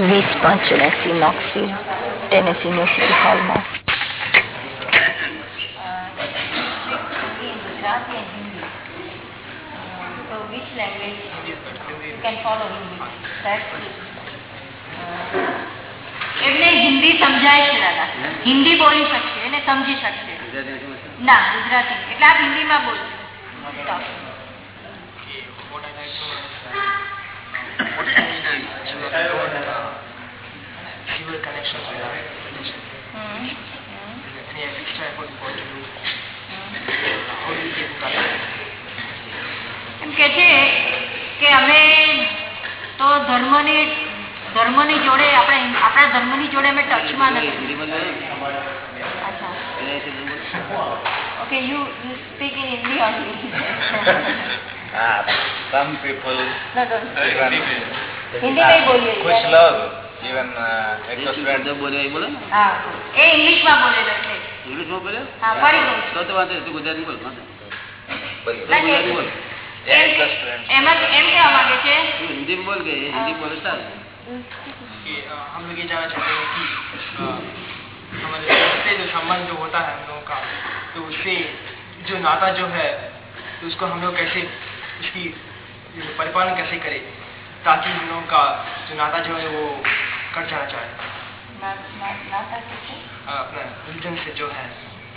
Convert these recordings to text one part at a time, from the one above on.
વીસ પાંચ ચોરાસી નોક્સી ટેનેસ યુનિવર્સિટી હોલમાં એમને હિન્દી સમજાય છે દાદા હિન્દી બોલી શકશે એને સમજી શકશે ના ગુજરાતી એટલે આપ હિન્દીમાં બોલો fewer કે છે કે અમે તો ધર્મની ધર્મની જોડે આપણે આપણા ધર્મની જોડે અમે ટચમાં નથી અચ્છા okay you you speak in Hindi only Ah, some people no no even Hindi નહીં બોલીએ कुछ लोग even uh, एक तो friend બોલે એ બોલે ને હા એ ઇંગ્લિશમાં બોલેલો છે ઇંગ્લિશમાં બોલે હા પડી ગયું તો તો વાંધો નહીં, તું ગુજરાતી બોલ વાંધો નહીં. ના, કે- ગુજરાતી हम लोग ये जानना चाहते हैं कि हमारे रिश्ते जो संबंध जो होता है हम लोगों का तो उससे जो नाता जो है तो उसको हम लोग कैसे उसकी परिपालन कैसे करें ताकि हम लोगों का जो नाता जो है वो कट जाना चाहे अपना रिलीजन से जो है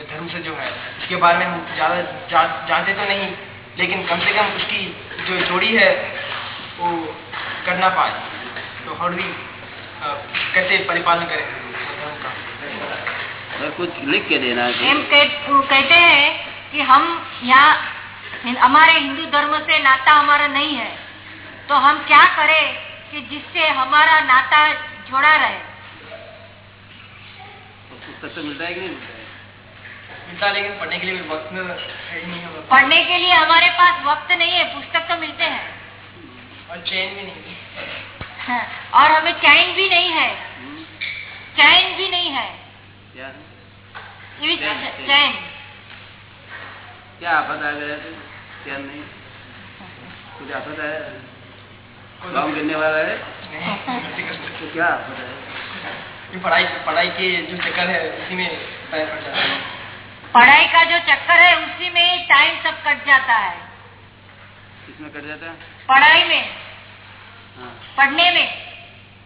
धर्म से जो है उसके बारे में हम ज़्यादा जानते तो नहीं लेकिन कम से कम उसकी जो जोड़ी है वो करना पाए। तो हाउ डू कैसे परिपालन करें? और कुछ लिख के देना है। एम कहते हैं कि हम यहाँ हमारे हिंदू धर्म से नाता हमारा नहीं है। तो हम क्या करें कि जिससे हमारा नाता जोड़ा रहे? तो मिलता है कि नहीं? मिलता है है, लेकिन पढ़ने के लिए भी वक्त में है नहीं हम लोग पढ़ने के लिए हमारे पास वक्त नहीं है पुस्तक तो मिलते हैं। और चैन भी नहीं हाँ, और हमें चैन भी नहीं है। चैन भी नहीं है। क्या? है? ये भी चैन, चैन। चैन। क्या आफत आ गया क्या नहीं। कुछ आफत है? गाँव गिरने वाला है। तो क्या आफत है? पढ़ाई पढ़ाई के जो चक्कर है उसी में टाइम कट जाता है। पढ़ाई का जो चक्कर है उसी में ही टाइम सब कट जाता है। किसमें कट जाता है? पढ़ाई में। हाँ। पढ़ने में।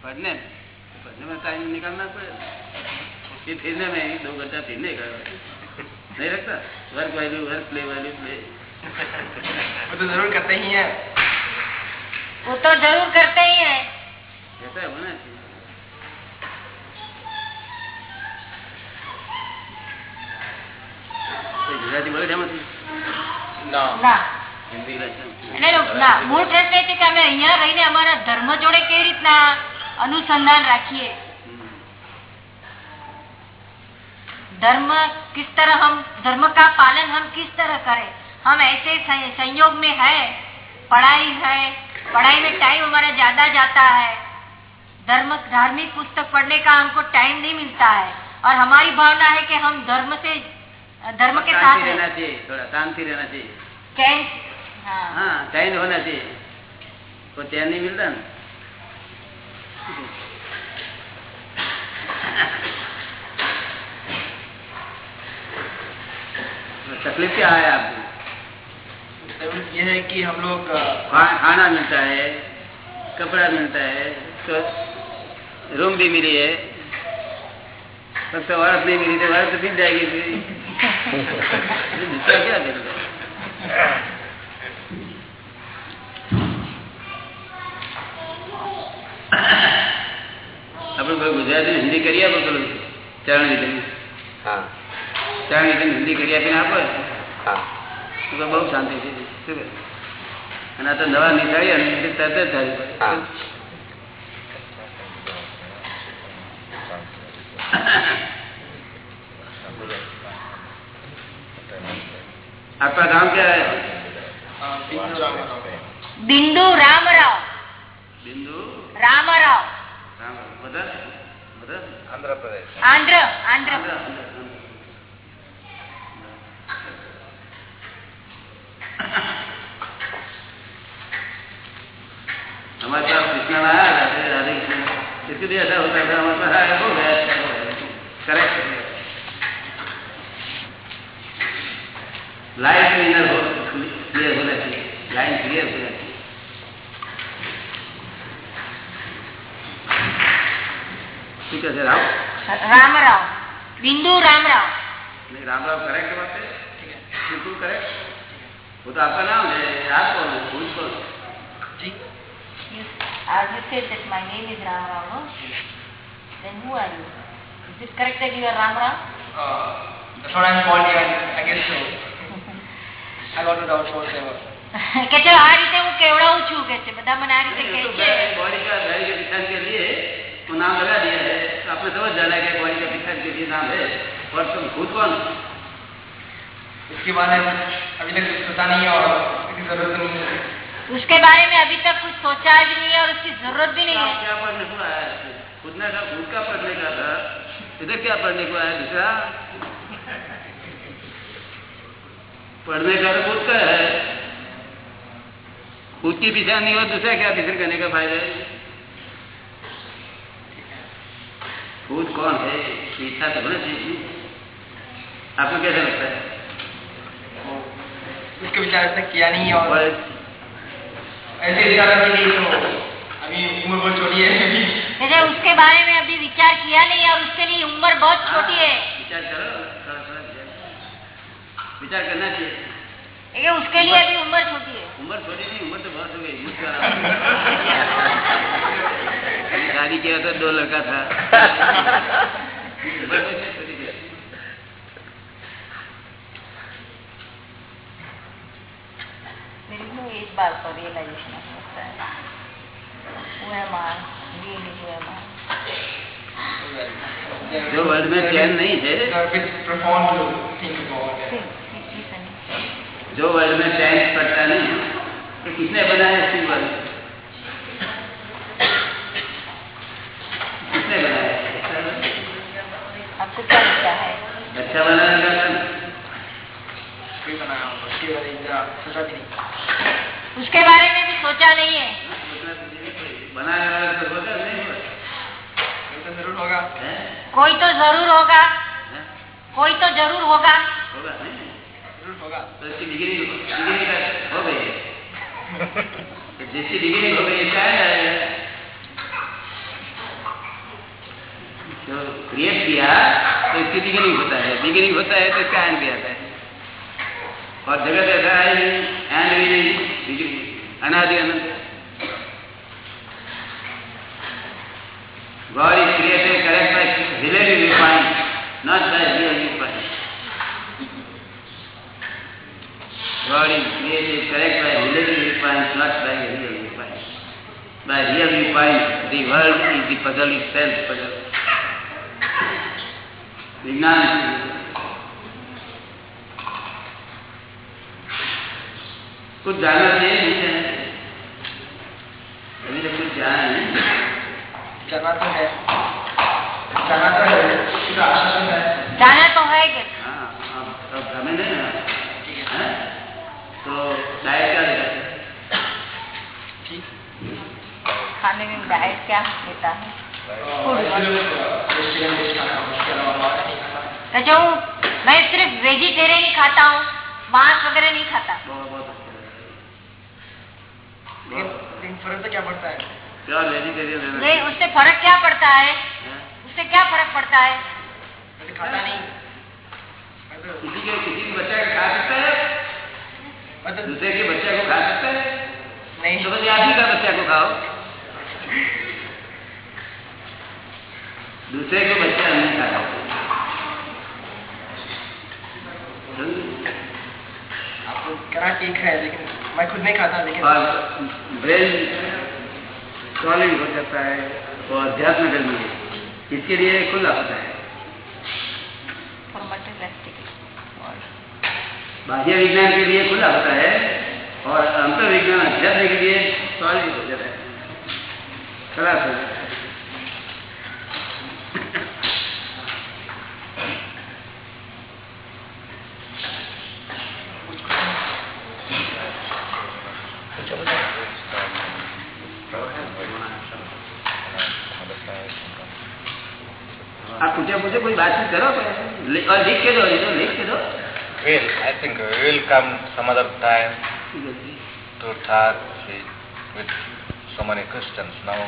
पढ़ने में? तो पढ़ने में टाइम निकालना पड़ेगा फिर फिरने में ही दो घंटा फिरने का नहीं रखता work value work play value play वो तो ज़रूर करते ही है। वो तो ज़रूर करते ही है। ऐसा होना चाहिए ગુજરાતી બોલે છે એમાંથી No. ના હિન્દી ભાષા એટલે ના મૂળ પ્રશ્ન એ છે કે અમે અહીંયા રહીને અમારા ધર્મ જોડે કેવી રીતના અનુસંધાન રાખીએ હમ. धर्म किस तरह हम धर्म का पालन हम किस तरह करें हम ऐसे सं- संयोग में है पढ़ाई है पढ़ाई में टाइम हमारा ज्यादा जाता है धर्म धार्मिक पुस्तक पढ़ने का हमको टाइम नहीं मिलता है और हमारी भावना है कि हम धर्म से धर्म के साथ। रहना चाहिए थोड़ा शांति रहना चाहिए। चैन हाँ। हाँ चैन होना चाहिए। को चैन नहीं मिलता ना? तो तकलीफ़ क्या है आपको? ज़रूर ये है कि हम लोग खाना मिलता है कपड़ा मिलता है तो रूम भी मिली है। फक्त औरत नहीं मिली तो औरत तो मिल जाएगी આપડે ગુજરાતી હિન્દી કરી આપો ચલો ચરણ વિધન ચરણ વિધન હિન્દી કરી આપીને આપો. તો બઉ શાંતિ છે. અને આ તો નવા નિશાળી અને તરત જ થાય હા आपका नाम क्या है अ, बिंदु रामाराव बिंदु रामराव बिंदु रामराव राम मदर मदर આંધ્ર પ્રદેશ आंध्र आंध्र हमारे पास कृष्ण आया राधे राधे कृष्ण इसके लिए ऐसा होता था हमारे पास आया हो गया करेक्ट लाइन क्लीनर हो क्लियर होना चाहिए लाइन क्लियर होना चाहिए ठीक है सर आप राम राव बिंदु राम राव नहीं राम राव करेक्ट बात है बिल्कुल करेक्ट वो तो आपका नाम है आप कौन है खुद कौन जी you said that my name is Ram Rao, no? Then who are you? Is it correct that you are Ram Rao? uh, that's what I'm called here I guess so I got it out for seven કે છે આ રીતે હું કેવડાવું છું કે છે બધા મને આ રીતે नहीं, કહે तो છે मैं बॉडी का गाड़ी के पिछाड़ के लिए वो नाम लगा दिया है तो आपने समझ जाना है कि बॉडी का पिछाड़ के लिए नाम है और तुम खुद कौन इसके बारे में अभी तक कुछ सोचा नहीं है और इसकी जरूरत नहीं है उसके बारे में अभी तक कुछ सोचा भी नहीं है और उसकी जरूरत भी नहीं आप है क्या पढ़ने को आया है खुद ने कहा खुद का पढ़ने का था इधर क्या पढ़ने को आया दूसरा पढ़ने का तो खुद का है। खुद की पीछा नहीं हो दूसरा क्या पीछे करने का फ़ायदा है? खुद कौन है? इच्छा तो होना चाहिए। आपको कैसा लगता है? इसके विचार तक किया नहीं है और ऐसे विचार के लिए तो अभी उम्र बहुत छोटी है। अभी કે उसके बारे में अभी विचार किया नहीं और उसके लिए उम्र बहुत छोटी है। विचार करो। विचार करना चाहिए। ये उसके लिए अभी उम्र छोटी है। उम्र छोटी नहीं उम्र तो बहुत हो गई तो शादी किया था दो लड़का था। तो इस बात पर रियलाइजेशन होता है। वो है मान रियली वो है मान जो वर्ल्ड में चैन नहीं है जो वर्ल्ड में चैन पड़ता नहीं तो किसने बनाया इसी वर्ल्ड किसने बनाया आपको क्या लगता है अच्छा बनाने का काम कोई बनाया होगा उसके बारे में जरा सोचा भी नहीं उसके बारे में भी सोचा नहीं है बनाने वाला तो होगा नहीं होगा ये तो ज़रूर होगा हैं? कोई तो ज़रूर होगा हैं? कोई तो ज़रूर होगा होगा नहीं ज़रूर होगा तो इसकी डिग्री डिग्री का हो गई है तो जिसकी डिग्री हो गई क्या है जो क्रिएट किया तो इसकी डिग्री होता है डिग्री होता है तो इसका एंड भी आता है और जगत ऐसा है एंड भी नहीं डिग्री अनादि अनंत God is created correct by relative viewpoint, not by real viewpoint. God is created correct by relative viewpoint, not by real viewpoint. By real viewpoint, the world is the puzzle itself, puzzle. विज्ञान कुछ जाना चाहिए नहीं जाना चाहिए अभी तक कुछ जाना नहीं जाना तो है जाना तो है इसका आशा तो है जाना तो है कि हाँ अब अब हमें नहीं ना हैं? तो डाइट क्या देगा खाने में डाइट क्या लेता है? जो मैं सिर्फ़ वेजिटेरियन ही खाता हूँ मांस वगैरह नहीं खाता। अच्छा फ़र्क तो क्या पड़ता है? क्या उससे फ़र्क क्या पड़ता है? उससे क्या फ़र्क पड़ता है? खाता नहीं। किसी के किसी बच्चा खा सकता है? मतलब दूसरे के बच्चे को खा सकता है? नहीं तो आप का बच्चा को खाओ। दूसरे को बच्चा नहीं खा सकते समझे? आपको कहना ठीक है लेकिन मैं खुद नहीं खाता लेकिन ब्रेन सॉलिड हो जाता है और अध्यात्म करनी है। इसके लिए खुला होता है। बाह्य विज्ञान के लिए खुला होता है। और अंतर विज्ञान अध्यात्म के लिए सॉलिड हो जाता है खराब हो आप पूछे पूछे कोई बातचीत करो लिख के दो लिख के दो We'll, I think will come some other time. to talk with, with so many questions. Now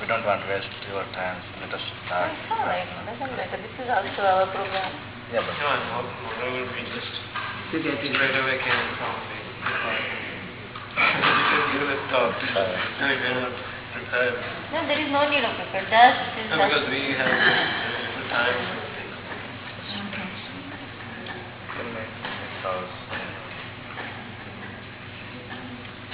we don't want to waste your time. Let us start. That's all right. Doesn't matter. This is also our program. Yeah, but no, no, whatever we just to get it right away can you can talk. You're not prepared. No, there is no need of prepare. Just no, because we have the time. Okay. Good night.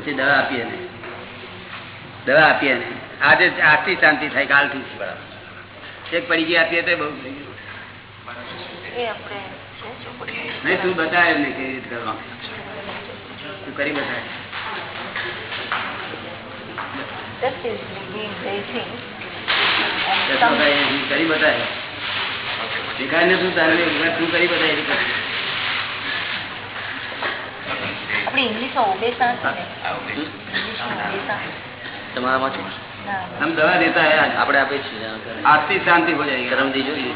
પછી દવા આપીએ ને. દવા આપીએ ને. આજે આજથી શાંતિ થાય કાલથી એક પડી ગઈ આપીએ તો બહુ થઈ ગયું. નહીં તું બતાવે ને કેવી રીતે કરવાનું. તું કરી બતાવે. કરી બતાવે. દેખાય ને તું તારે તું કરી બતાવે એટલે કર. આપણે ઇંગ્લિશમાં ઓબેસા છે ને ઇંગ્લિશમાં ઓબેસા તમારામાંથી ના हम दवा देता है आज આપણે આપીએ છીએ आज से शांति हो जाएगी કરમદી જોઈએ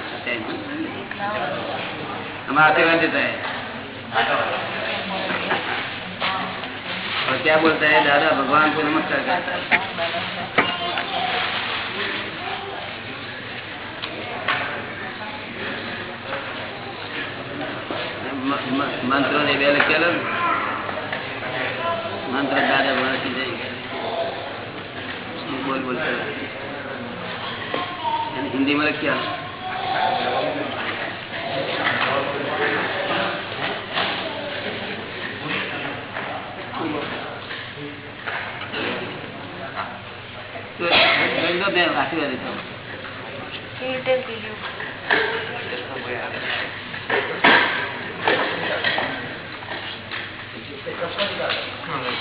हम आशीर्वाद देता है और क्या बोलता है दादा भगवान को नमस्कार करता है म- म- मंत्रों ने वेल चलो મંત્ર દાદા વળતી જાય હું બોલ બોલ કરું? એને હિન્દીમાં લખ્યા આશીર્વાદ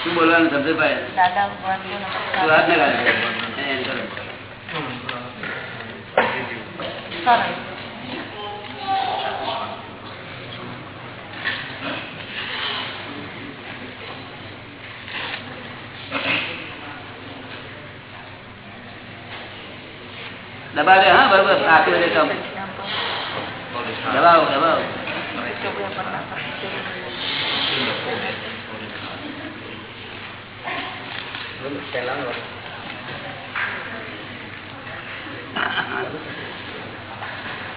શું બોલવાનું શબ્દ પાય દાદા ભગવાન કો તું નમસ્કાર હાથ ને કાઢ એને કરો. સરસ દબા દે હા બરોબર આશીર્વાદ દેતા હું. દબાવો દબાવો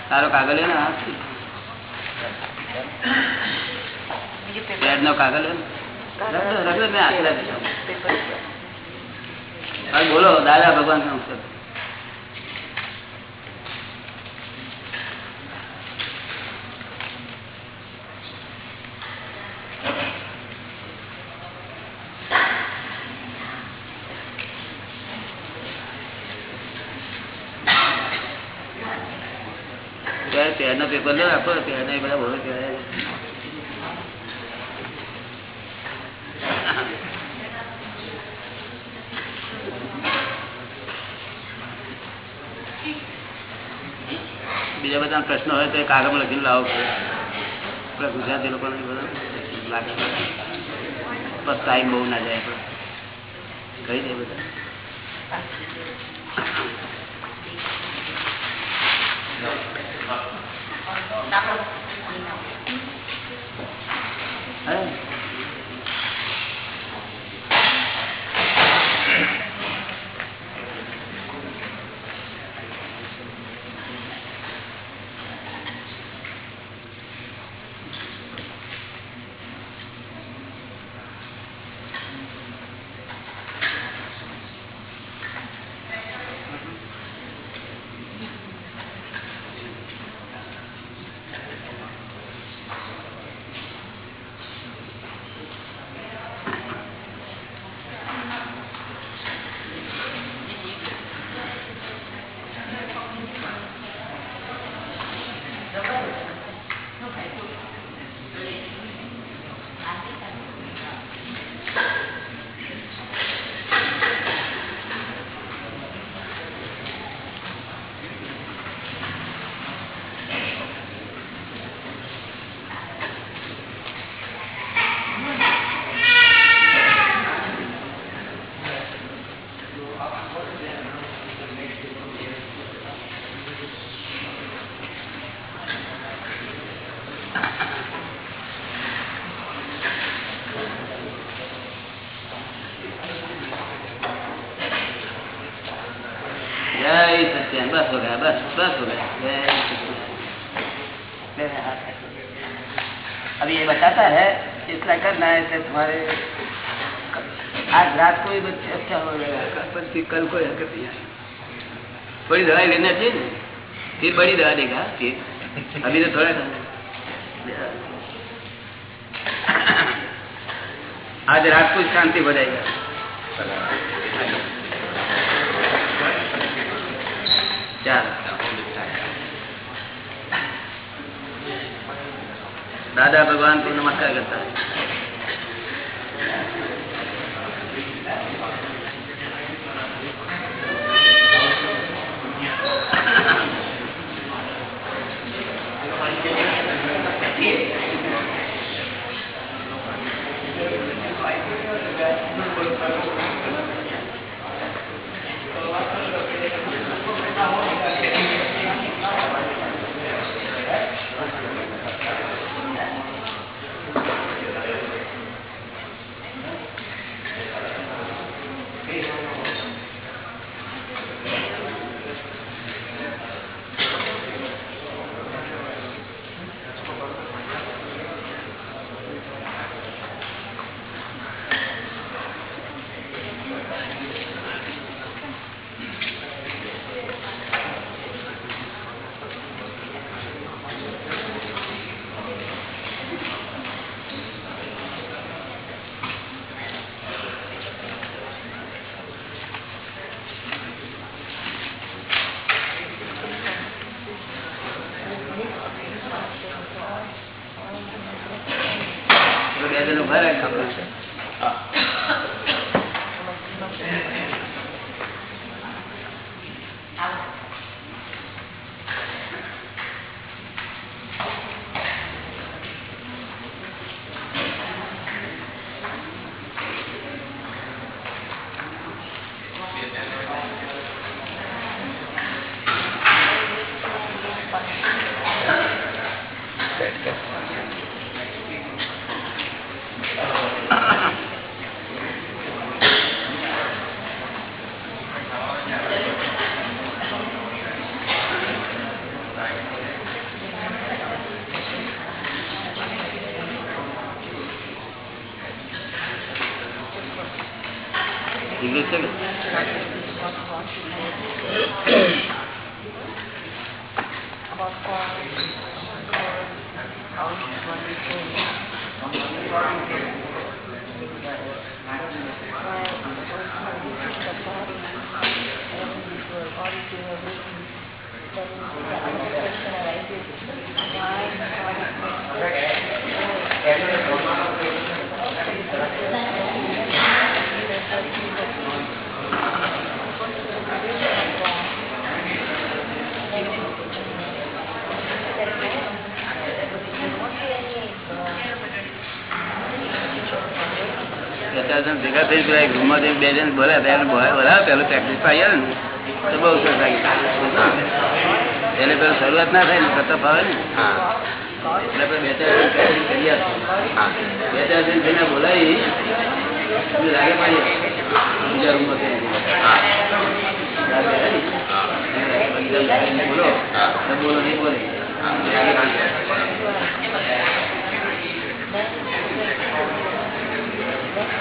તારો કાગળ ને બેડ મેં કાગળ બોલો દાદા ભગવાનનું પેડ નો પેપર લો આપો નો બધા બોલો ત્યારે બીજા બધા પ્રશ્નો હોય તો એ કાગળમાં લખીને લાવો. પડે ગુજરાતી લોકોને બધા લાગે. બસ ટાઈમ બહુ ના જાય. કહી દે બધા. estamos बस हो गया हो अब ये बताता है इतना करना है कि तुम्हारे। आज रात को ही बच्चे अच्छा हो जाएगा कल कोई हरकत दवाई लेना चाहिए फिर बड़ी दवा देगा अभी तो थोड़ा आज रात को शांति हो दादा भगवान को नमस्कार करता है ભેગા થઈ ગયા રૂમમાં જઈને બે જણ બોલ્યા બે જણ બોલાવે બોલાવે પેલું પ્રેક્ટિસ પાઈ ને, તો બહુ સરસ લાગી એને પેલું શરૂઆત ના થાય ને કરતા ફાવે ને, એટલે બે ચાર જણ કરી બે ચાર જણ જઈને બોલાવી લાગે બીજા રૂમમાં બોલો. બોલો નહીં બોલે લાગે પાડીએ. પાંચ જણ બેઠા જણ. પાંચ જણ બેઠા જણ થઈ જાય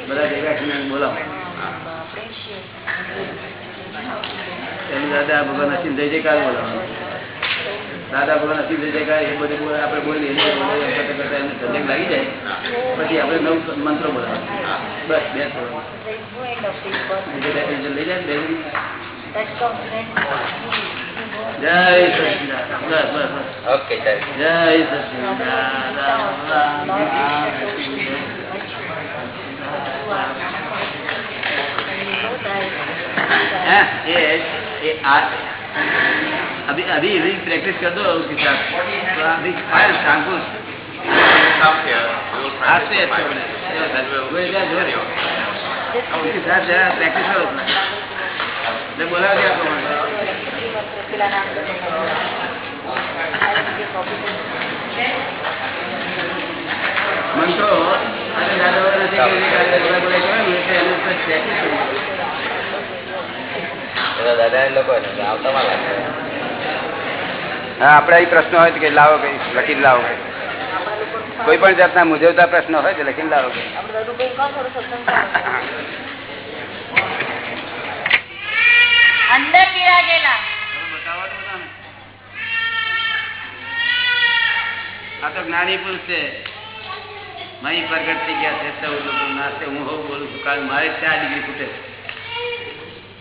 બધા ભેગા થઈને બોલાવો એનું દાદા ભગવાન અસીમ જય જયકાર બોલાવવાનું. દાદા ભગવાન નસીબ થઈ જાય એ બધું આપણે બોલીએ કરતા કરતા એમને સંજોગ લાગી જાય. પછી આપણે નવ મંત્રો બોલાવો બસ બે લઈ જાય બે જય સચિદાન બસ બસ ઓકે જય સચિદાન એ આ अभी अभी अभी प्रैक्टिस कर दो उसके साथ तो अभी फायर शांकुश आज से अच्छा बने वो इधर जो है, उसके साथ जरा प्रैक्टिस करो अपना मैं बोला क्या आपको પેલા નામ મન તો અરે દાદા વગર નથી કે દાદા બોલા બોલા કહેવાય ને એટલે એનું ઉપર practice કરવું. એ અહીં પ્રશ્ન હોય તો કે લાવો કઈ લખી લાવો. કોઈ પણ જાતના મુજવતા પ્રશ્ન હોય તો લખી લાવો? અંદર બિરાજેલા આ તો જ્ઞાની પુરુષ છે. મહી પ્રગટ થઈ ગયા છે સૌ લોકો નાશે હું હોઉં બોલું છું કારણ મારે ચાર ડિગ્રી છે.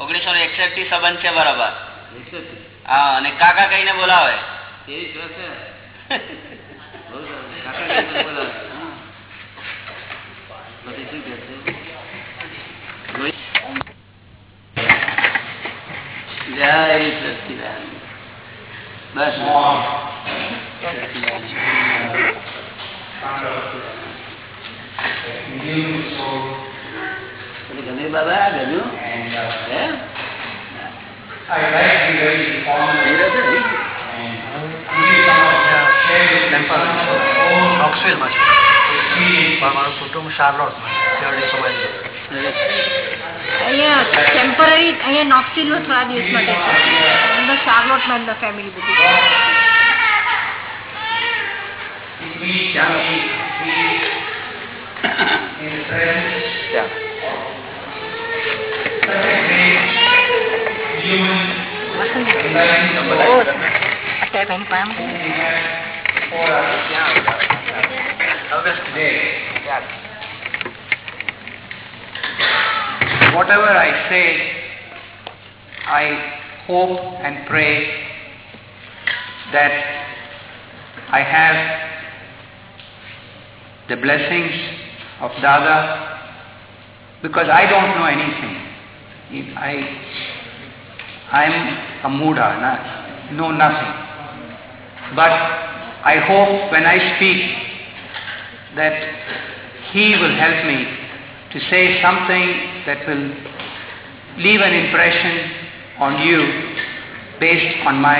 ઓગણીસો ને એકસઠ સંબંધ છે બરાબર. હા અને કાકા કહીને બોલાવે. શ્વાસ છે? ગમ્યું બાબા ગમ્યું હે? હીરો છે. પણ મારું કુટુંબ શાર્લોટમાં અહીંયા ટેમ્પરરી અહીંયા નોક્સિલમાં થોડા દિવસ માટે છે. અંદર શાર્લોટમાં એમના ફેમિલી બધી ચાલો. Whatever I say, I hope and pray that I have the blessings of Dada because I don't know anything. If I, I'm a Muda, no, know nothing. But I hope when I speak that he will help me to say something that will leave an impression on you based on my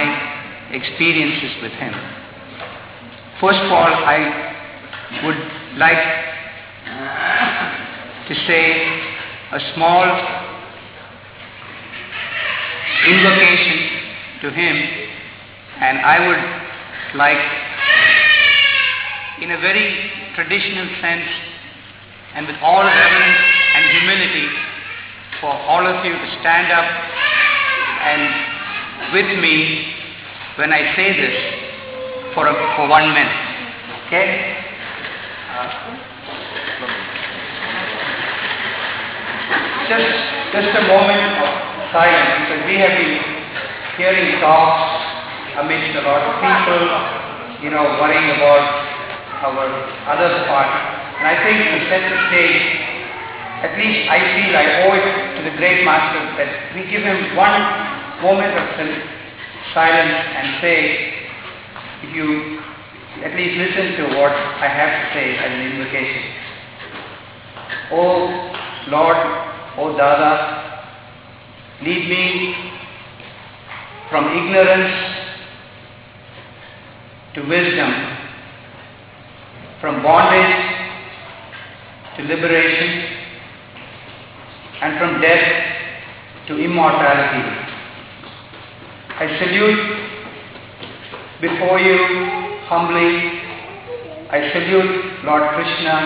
experiences with him. First of all, I would like to say a small invocation to him and I would like in a very traditional sense and with all reverence and humility for all of you to stand up and with me when I say this for, a, for one minute. Okay? Uh, just, just a moment silence because we have been hearing talks amidst a lot of people, you know, worrying about our other part. And I think to set the stage, at least I feel I owe it to the great master that we give him one moment of silence and say, if you at least listen to what I have to say as an invocation. Oh Lord, oh Dada, lead me from ignorance to wisdom, from bondage to liberation, and from death to immortality. I salute before you humbly. I salute Lord Krishna.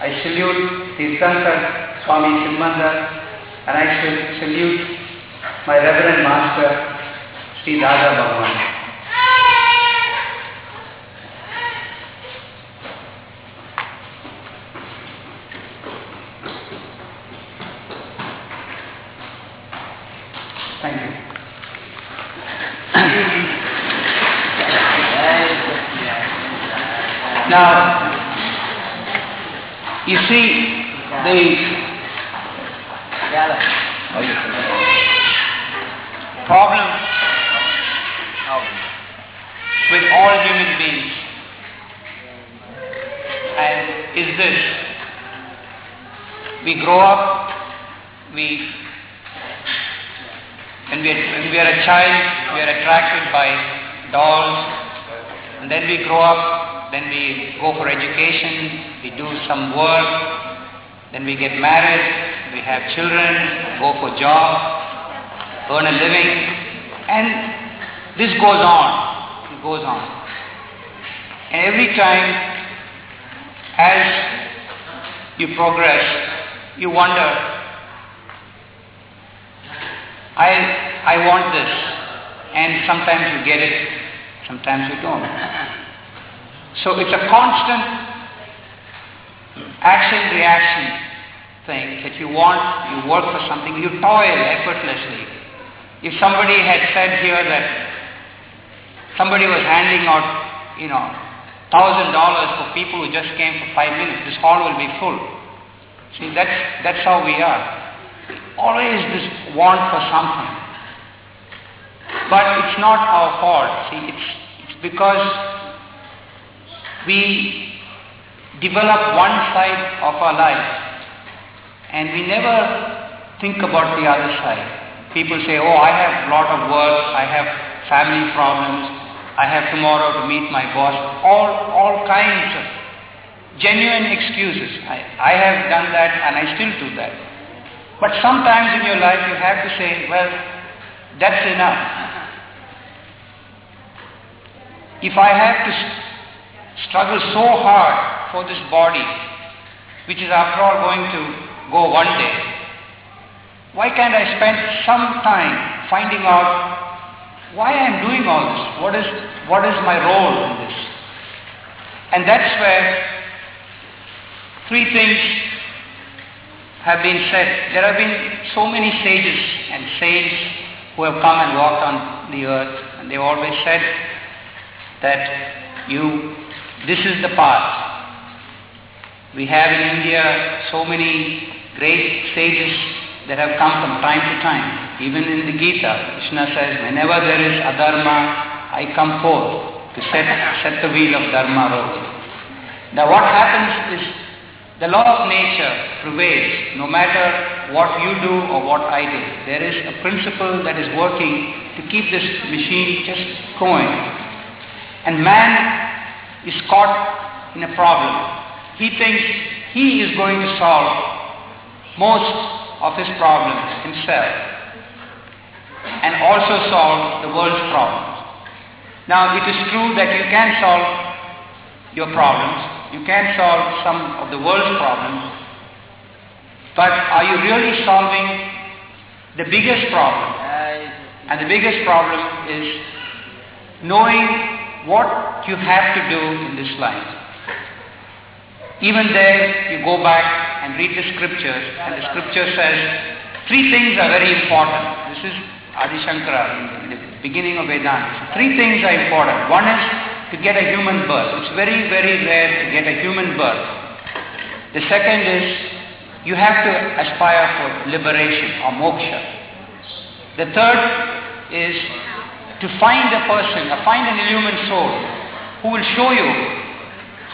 I salute Tirthankar Swami Simandhar and I should salute my Reverend Master, Sri Dada Bhagwan. Thank you. now, you see, the problem. With all human beings. And is this. We grow up, we when we, are, when we are a child, we are attracted by dolls, and then we grow up, then we go for education, we do some work, then we get married, we have children, go for job, earn a living, and this goes on, it goes on. And every time as you progress, you wonder, I, I want this. And sometimes you get it, sometimes you don't. So it's a constant action-reaction thing that you want, you work for something, you toil effortlessly. If somebody had said here that somebody was handing out, you know, thousand dollars for people who just came for five minutes. This hall will be full. See, that's that's how we are. Always this want for something. But it's not our fault. See, it's it's because we develop one side of our life and we never think about the other side. People say, oh, I have a lot of work, I have family problems, I have tomorrow to meet my boss, all, all kinds of genuine excuses. I, I have done that and I still do that. But sometimes in your life you have to say, well, that's enough. If I have to struggle so hard for this body, which is after all going to go one day, why can't I spend some time finding out why I am doing all this? What is, what is my role in this? And that's where three things have been said. There have been so many sages and saints who have come and walked on the earth, and they've always said that you, this is the path. We have in India so many great sages that have come from time to time. Even in the Gita, Krishna says, whenever there is adharma, I come forth to set, set the wheel of dharma rolling. Now what happens is the law of nature prevails no matter what you do or what I do. There is a principle that is working to keep this machine just going. And man is caught in a problem. He thinks he is going to solve most of his problems himself and also solve the world's problems. Now it is true that you can solve your problems, you can solve some of the world's problems, but are you really solving the biggest problem? And the biggest problem is knowing what you have to do in this life. Even there, you go back read the scriptures, and the scripture says three things are very important. This is Adi Shankara in the beginning of Vedanta. Three things are important. One is to get a human birth. It's very, very rare to get a human birth. The second is you have to aspire for liberation or moksha. The third is to find a person, or find an illumined soul who will show you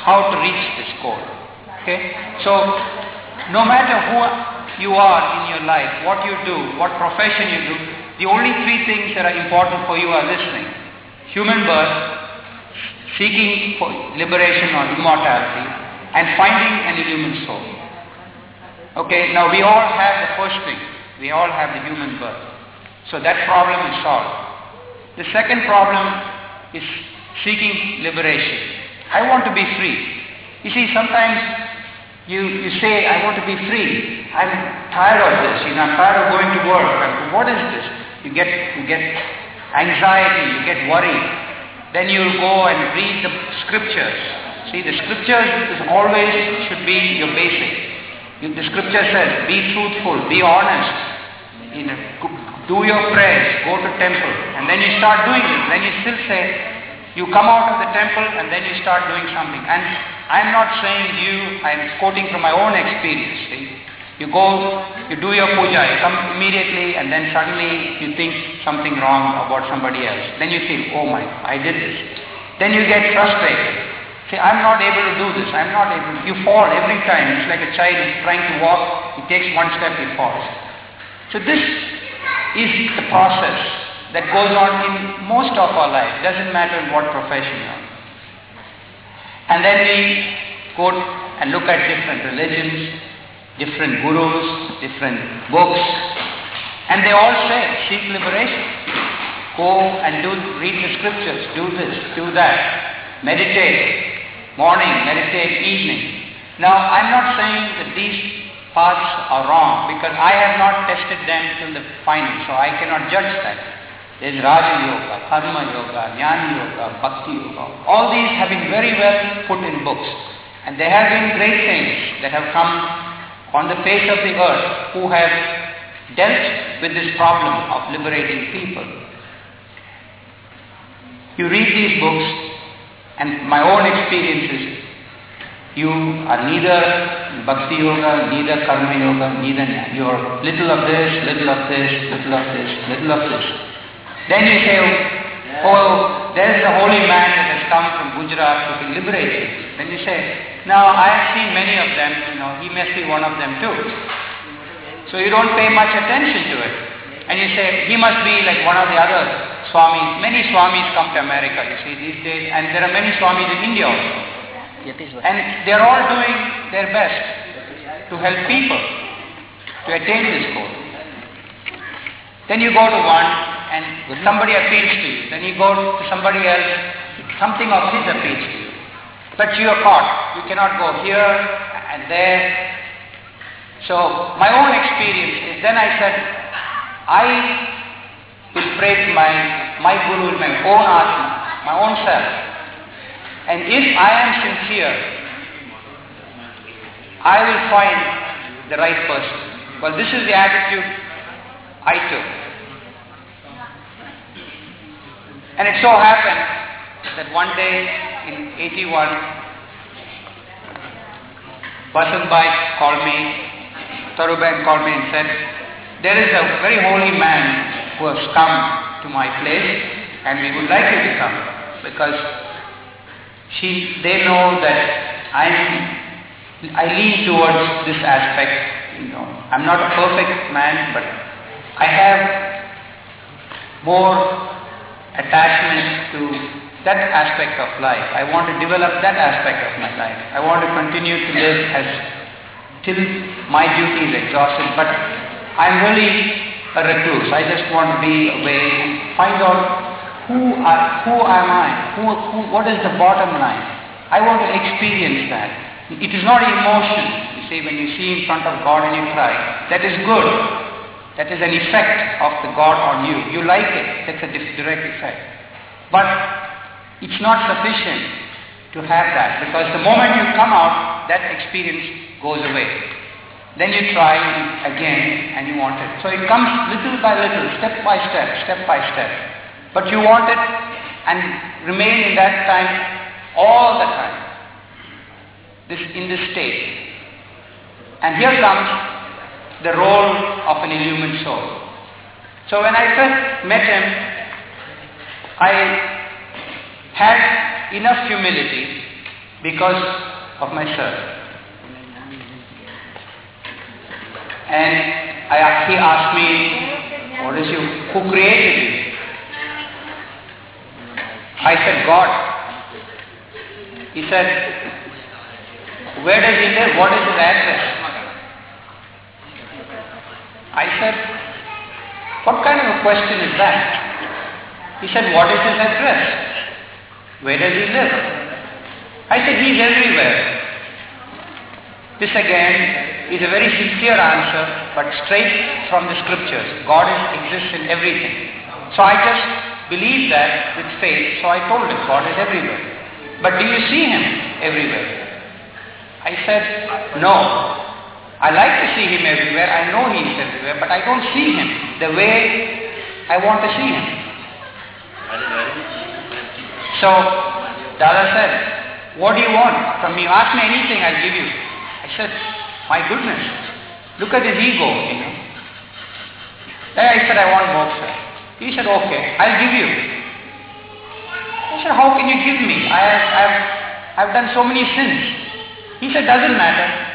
how to reach this goal. Okay? So, no matter who you are in your life, what you do, what profession you do, the only three things that are important for you are listening. Human birth, seeking for liberation or immortality, and finding an illumined soul. Okay, now we all have the first thing. We all have the human birth. So that problem is solved. The second problem is seeking liberation. I want to be free. You see, sometimes you, you say, I want to be free. I'm tired of this. You know, I'm tired of going to work. And what is this? You get, you get anxiety, you get worried. Then you'll go and read the scriptures. See, the scriptures is always should be your basic. The scripture says, be truthful, be honest. You know, do your prayers, go to temple. And then you start doing it. Then you still say, You come out of the temple and then you start doing something. And I'm not saying you, I'm quoting from my own experience. See? You go, you do your puja, you come immediately and then suddenly you think something wrong about somebody else. Then you feel, oh my, I did this. Then you get frustrated. See, I'm not able to do this, I'm not able, To. you fall every time. It's like a child trying to walk, he takes one step, he falls. So this is the process that goes on in most of our life, doesn't matter what profession you're. And then we go and look at different religions, different gurus, different books, and they all say, seek liberation. Go and do, read the scriptures, do this, do that, meditate, morning, meditate, evening. Now, I'm not saying that these paths are wrong because I have not tested them till the final, so I cannot judge that. There's Raja Yoga, Karma Yoga, Jnana Yoga, Bhakti Yoga. All these have been very well put in books. And there have been great saints that have come on the face of the earth who have dealt with this problem of liberating people. You read these books and my own experiences, you are neither Bhakti Yoga, neither Karma Yoga, neither You're little of this, little of this, little of this, little of this. Then you say, oh, there's a holy man that has come from Gujarat to be liberated. Then you say, now I have seen many of them, you know, he must be one of them too. So you don't pay much attention to it. And you say, he must be like one of the other Swamis. Many Swamis come to America, you see, these days, and there are many Swamis in India also. And they're all doing their best to help people to attain this goal. Then you go to one and somebody appeals to you. Then you go to somebody else, something of his appeals to you. But you are caught. You cannot go here and there. So my own experience is then I said, I will pray to my, my Guru, my own Atma, my own self. And if I am sincere, I will find the right person. Well, this is the attitude I took. And it so happened that one day in 81, Basant called me, Taruban called me and said, there is a very holy man who has come to my place and we would like you to come because she, they know that I'm, I lean towards this aspect, you know. I'm not a perfect man, but I have more attachment to that aspect of life. I want to develop that aspect of my life. I want to continue to live as till my duty is exhausted, but I'm really a recluse. I just want to be away, find out who, are, who am I? Who, who, what is the bottom line? I want to experience that. It is not emotion. You see, when you see in front of God and you cry, that is good. That is an effect of the God on you. You like it. That's a direct effect. But it's not sufficient to have that because the moment you come out, that experience goes away. Then you try again and you want it. So it comes little by little, step by step, step by step. But you want it and remain in that time all the time. This in this state. And here comes the role of an illumined soul. So when I first met him, I had enough humility because of myself. And I, he asked me, what is you, who created you? I said, God. He said, where does he live? What is his address? I said, what kind of a question is that? He said, what is his address? Where does he live? I said, he's everywhere. This again is a very sincere answer, but straight from the scriptures. God is, exists in everything. So I just believed that with faith, so I told him, God is everywhere. But do you see him everywhere? I said, no. I like to see him everywhere. I know he is everywhere, but I don't see him the way I want to see him. So Dada said, what do you want from me? Ask me anything, I'll give you. I said, my goodness, look at his ego, you know. Then I said, I want moksha. He said, okay, I'll give you. I said, how can you give me? I have, I have, I've done so many sins. He said, doesn't matter.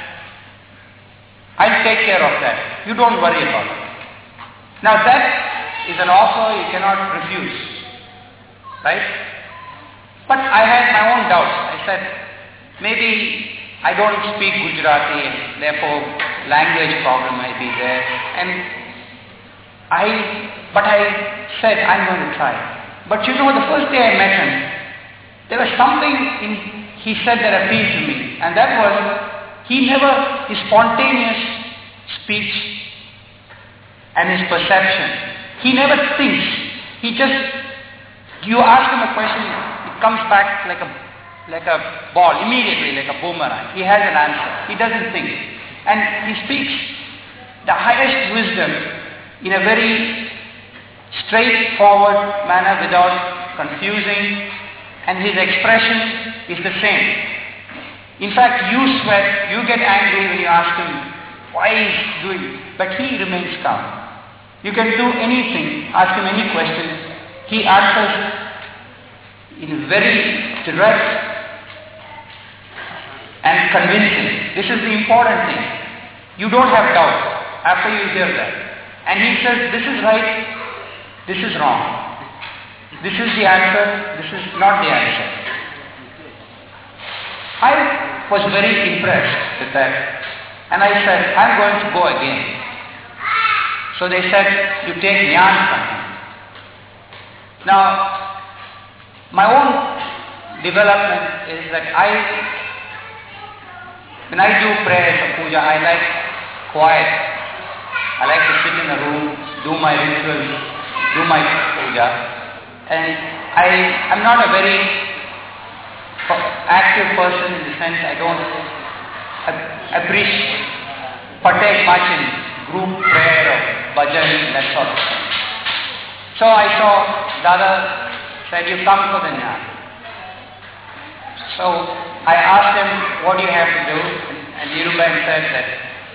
I'll take care of that. You don't worry about it. Now that is an offer you cannot refuse. Right? But I had my own doubts. I said, maybe I don't speak Gujarati and therefore language problem might be there. And I, but I said, I'm going to try. But you know, the first day I met him, there was something in, he said that appealed to me. And that was, he never, his spontaneous speech and his perception, he never thinks. He just, you ask him a question, it comes back like a, like a ball, immediately, like a boomerang. He has an answer. He doesn't think. And he speaks the highest wisdom in a very straightforward manner without confusing and his expression is the same. In fact, you sweat, you get angry when you ask him why he's doing, but he remains calm. You can do anything, ask him any question, he answers in very direct and convincing. This is the important thing. You don't have doubt after you hear that. And he says, this is right, this is wrong. This is the answer, this is not the answer. I was very impressed with that. And I said, I'm going to go again. So they said, you take jnana from him. Now, my own development is that I, when I do prayers or puja, I like quiet. I like to sit in a room, do my rituals, do my puja. And I, I'm not a very active person in the sense I don't appreciate, partake much in group prayer or bhajan, that sort of thing. So I saw Dada said, you come for the jnana. So I asked him, what do you have to do? And Nirubai said that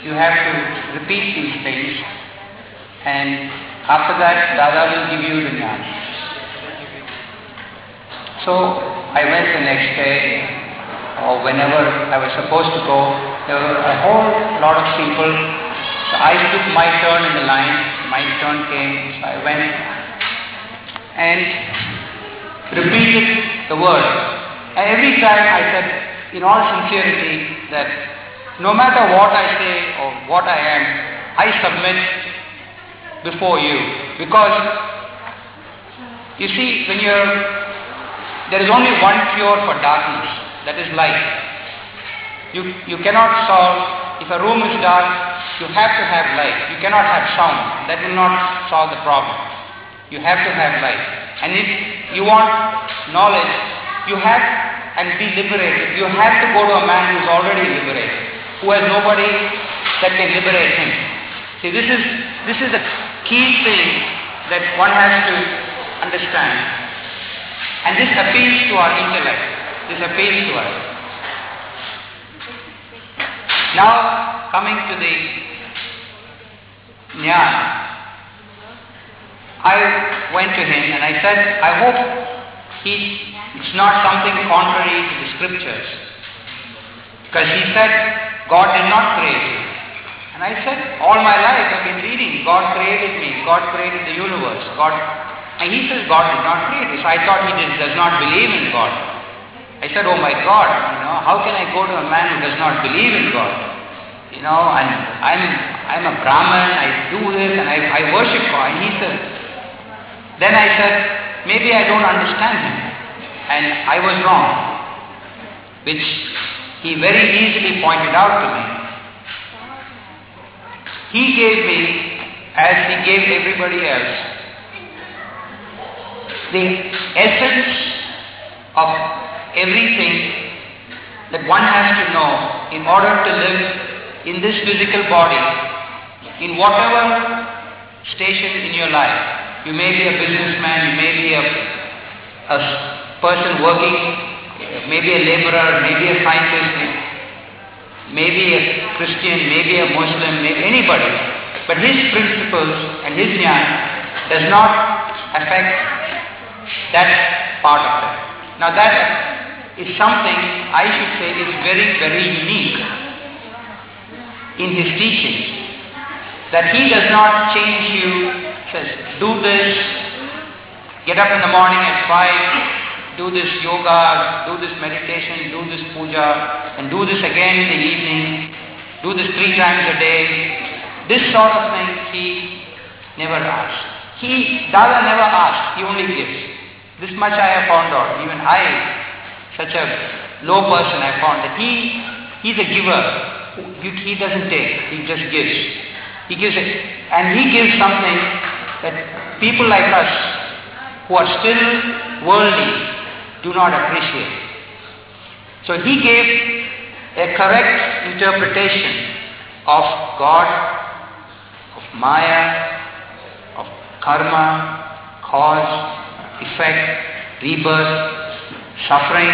you have to repeat these things and after that Dada will give you the jnana. So I went the next day or whenever I was supposed to go, there were a whole lot of people. So I took my turn in the line, my turn came, so I went and repeated the word. And every time I said, in all sincerity, that no matter what I say or what I am, I submit before you. Because, you see, when you're there is only one cure for darkness, that is light. You, you cannot solve, if a room is dark, you have to have light. You cannot have sound. That will not solve the problem. You have to have light. And if you want knowledge, you have, and be liberated, you have to go to a man who is already liberated, who has nobody that can liberate him. See, this is, this is the key thing that one has to understand. And this appeals to our intellect. This to us. Now, coming to the jnana, I went to him and I said, I hope he, it's not something contrary to the scriptures. Because he said, God did not create you. And I said, all my life I've been reading, God created me, God created the universe, God and he says God did not create this. I thought he did, does not believe in God. I said, oh my God, you know, how can I go to a man who does not believe in God? You know, and I'm, I'm a Brahman, I do this and I, I worship God. And he said, then I said, maybe I don't understand him. And I was wrong, which he very easily pointed out to me. He gave me, as he gave everybody else, the essence of everything that one has to know in order to live in this physical body, in whatever station in your life. You may be a businessman, you may be a, a person working, maybe a laborer, maybe a scientist, maybe a Christian, maybe a Muslim, maybe anybody. But his principles and his jnana does not affect that part of it. Now that is something I should say is very, very unique in his teaching. That he does not change you, says, do this, get up in the morning at 5, do this yoga, do this meditation, do this puja, and do this again in the evening, do this three times a day. This sort of thing he never asked. He, Dada never asked, he only gives. This much I have found out. Even I, such a low person, I found that he, he's a giver. He, doesn't take, he just gives. He gives it. And he gives something that people like us who are still worldly do not appreciate. So he gave a correct interpretation of God, of Maya, of karma, cause, effect, rebirth, suffering,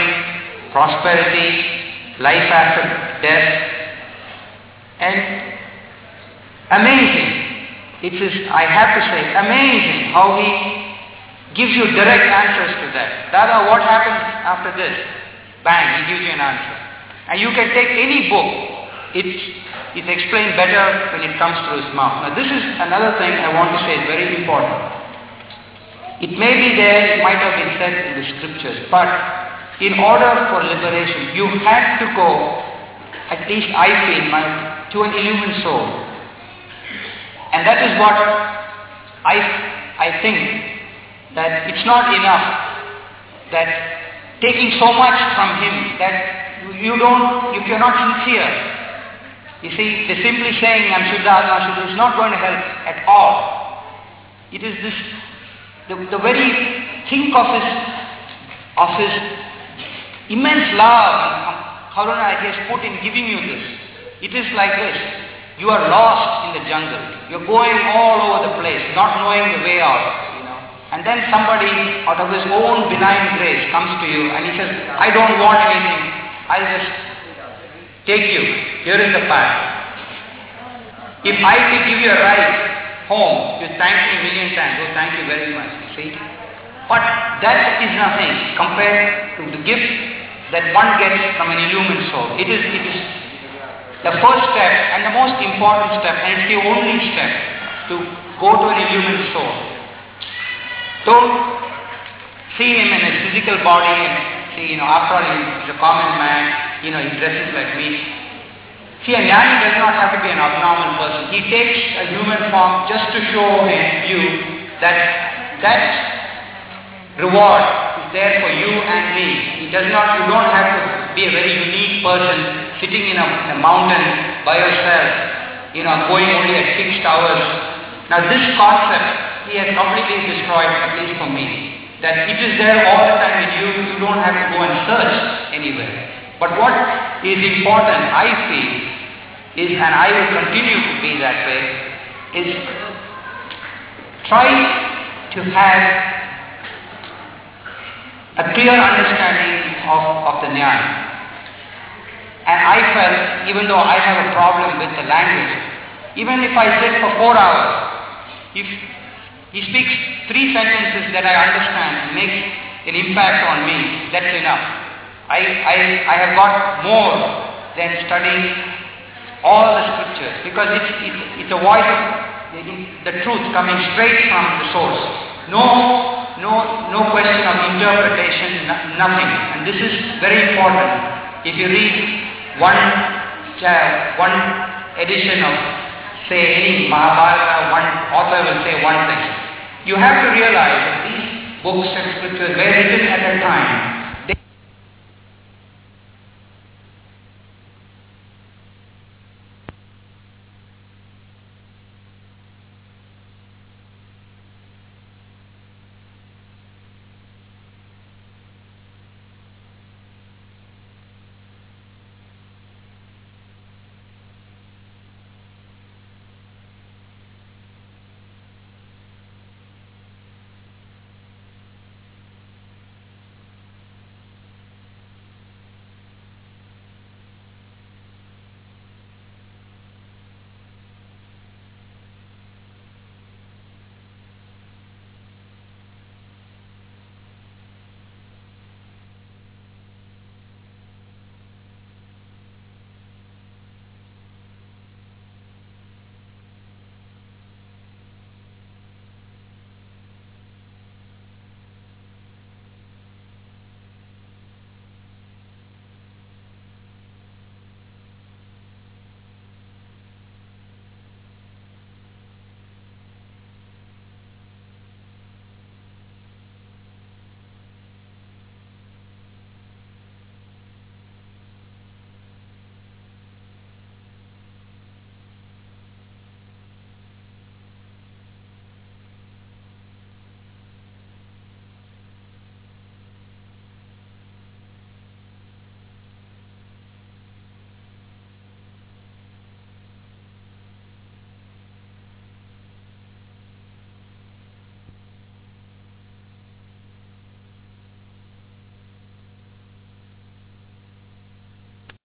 prosperity, life after death, and Amazing. It is, I have to say, amazing how he gives you direct answers to that. Dada, what happens after this? Bang, he gives you an answer. And you can take any book. It's, it's explained better when it comes through his mouth. Now this is another thing I want to say is very important. It may be there, it might have been said in the scriptures, but in order for liberation, you have to go, at least I feel, my, to an illumined soul. And that is what I, I think that it's not enough that taking so much from him that you don't, if you're not sincere, you see, the simply saying I'm Shuddha Atma Shuddha is not going to help at all. It is this, the, the very think of his, of his immense love karuna he has put in giving you this. It is like this. You are lost in the jungle. You're going all over the place, not knowing the way out. You know. And then somebody out of his own benign grace comes to you and he says, I don't want anything. I'll just take you. Here is the path. If I could give you a ride home, you thank me a million times. Oh, thank you very much. See? But that is nothing compared to the gift that one gets from an illumined soul. It is, it is the first step and the most important step, and it's the only step to go to an illumined soul. Don't see him in a physical body and see, you know, after all he's a common man, you know, he dresses like me. See, a does not have to be an abnormal person. He takes a human form just to show him, you that that reward is there for you and me. He does not, you don't have to be a very unique person sitting in a, a mountain by yourself, you know, going only at fixed hours. Now this concept, he has completely destroyed, at least for me. That it is there all the time with you, you don't have to go and search anywhere. But what is important, I feel, is, and I will continue to be that way, is try to have a clear understanding of, of the Nyaya. And I felt, even though I have a problem with the language, even if I sit for four hours, if he speaks three sentences that I understand, makes an impact on me, that's enough. I, I, I have got more than studying all the scriptures because it's, it's, it's a voice of the truth coming straight from the source. No, no, no question of interpretation, nothing. And this is very important. If you read one uh, one edition of say any Mahabharata, one author will say one thing. You have to realize that these books and scriptures were written at a time